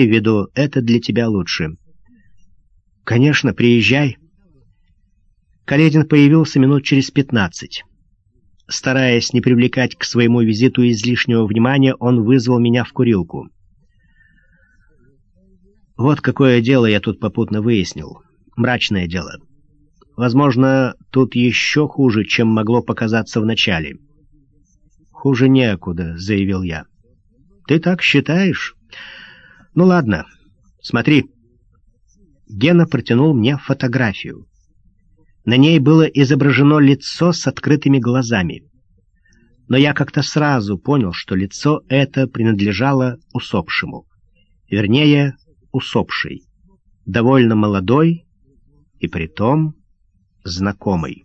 в виду, это для тебя лучше. Конечно, приезжай. Каледин появился минут через пятнадцать. Стараясь не привлекать к своему визиту излишнего внимания, он вызвал меня в курилку. Вот какое дело я тут попутно выяснил. Мрачное дело. Возможно, тут еще хуже, чем могло показаться вначале. «Хуже некуда», — заявил я. «Ты так считаешь?» «Ну ладно, смотри». Гена протянул мне фотографию. На ней было изображено лицо с открытыми глазами. Но я как-то сразу понял, что лицо это принадлежало усопшему. Вернее, усопшей. Довольно молодой и притом знакомый.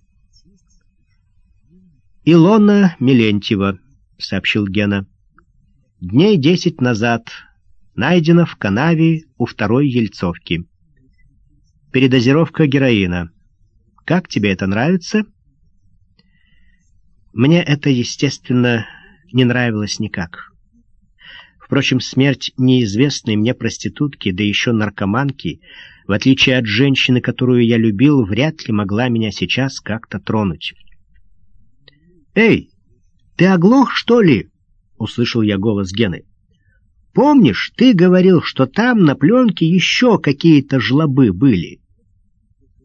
«Илона Милентьева», — сообщил Гена. «Дней десять назад найдена в канаве у второй Ельцовки. Передозировка героина. Как тебе это нравится?» Мне это, естественно, не нравилось никак. Впрочем, смерть неизвестной мне проститутки, да еще наркоманки, в отличие от женщины, которую я любил, вряд ли могла меня сейчас как-то тронуть. «Эй, ты оглох, что ли?» — услышал я голос Гены. «Помнишь, ты говорил, что там на пленке еще какие-то жлобы были?»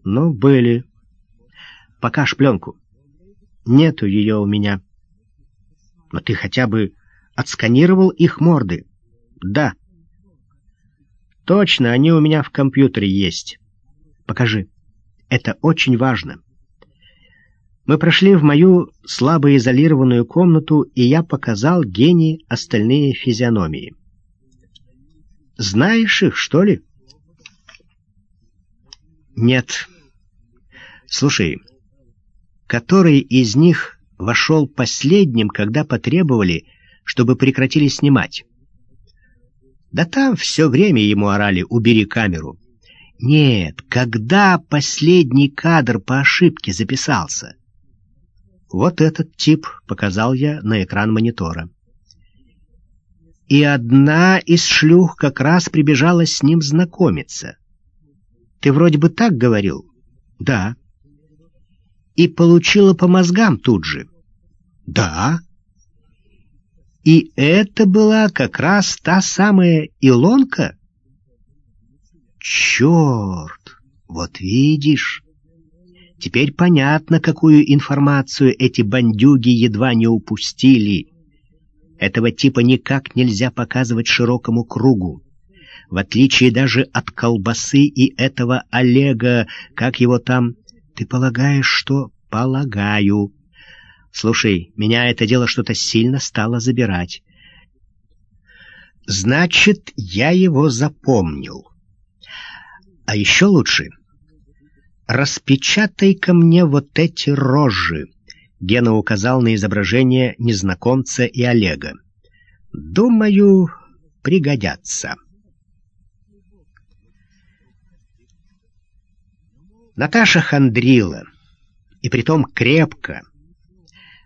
«Ну, были. Покажь пленку». «Нету ее у меня». «Но ты хотя бы отсканировал их морды?» «Да». «Точно, они у меня в компьютере есть». «Покажи. Это очень важно». Мы прошли в мою слабо изолированную комнату, и я показал Гене остальные физиономии. «Знаешь их, что ли?» «Нет. Слушай, который из них вошел последним, когда потребовали, чтобы прекратили снимать?» «Да там все время ему орали «убери камеру». Нет, когда последний кадр по ошибке записался?» Вот этот тип показал я на экран монитора. И одна из шлюх как раз прибежала с ним знакомиться. Ты вроде бы так говорил? Да. И получила по мозгам тут же? Да. И это была как раз та самая Илонка? Черт, вот видишь... Теперь понятно, какую информацию эти бандюги едва не упустили. Этого типа никак нельзя показывать широкому кругу. В отличие даже от колбасы и этого Олега, как его там... Ты полагаешь, что... Полагаю. Слушай, меня это дело что-то сильно стало забирать. Значит, я его запомнил. А еще лучше распечатай-ка мне вот эти рожи!» Гена указал на изображение незнакомца и Олега. «Думаю, пригодятся». Наташа хандрила, и притом крепко.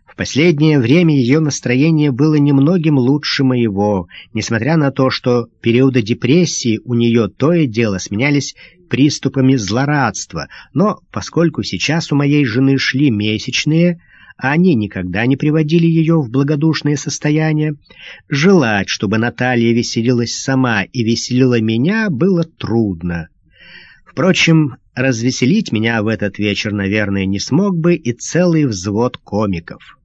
В последнее время ее настроение было немногим лучше моего, несмотря на то, что периоды депрессии у нее то и дело сменялись приступами злорадства, но поскольку сейчас у моей жены шли месячные, а они никогда не приводили ее в благодушное состояние, желать, чтобы Наталья веселилась сама и веселила меня, было трудно. Впрочем, развеселить меня в этот вечер, наверное, не смог бы и целый взвод комиков.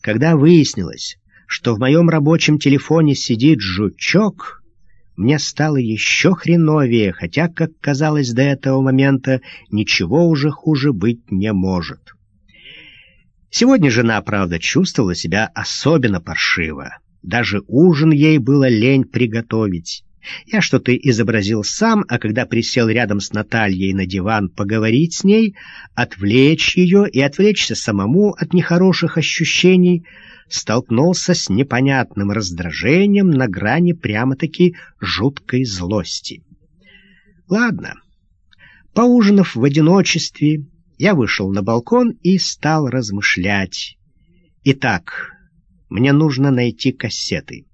Когда выяснилось, что в моем рабочем телефоне сидит жучок, мне стало еще хреновее, хотя, как казалось до этого момента, ничего уже хуже быть не может. Сегодня жена, правда, чувствовала себя особенно паршиво. Даже ужин ей было лень приготовить. Я что-то изобразил сам, а когда присел рядом с Натальей на диван поговорить с ней, отвлечь ее и отвлечься самому от нехороших ощущений — столкнулся с непонятным раздражением на грани прямо-таки жуткой злости. Ладно, поужинав в одиночестве, я вышел на балкон и стал размышлять. Итак, мне нужно найти кассеты.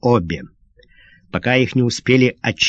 Обе. Пока их не успели очистить,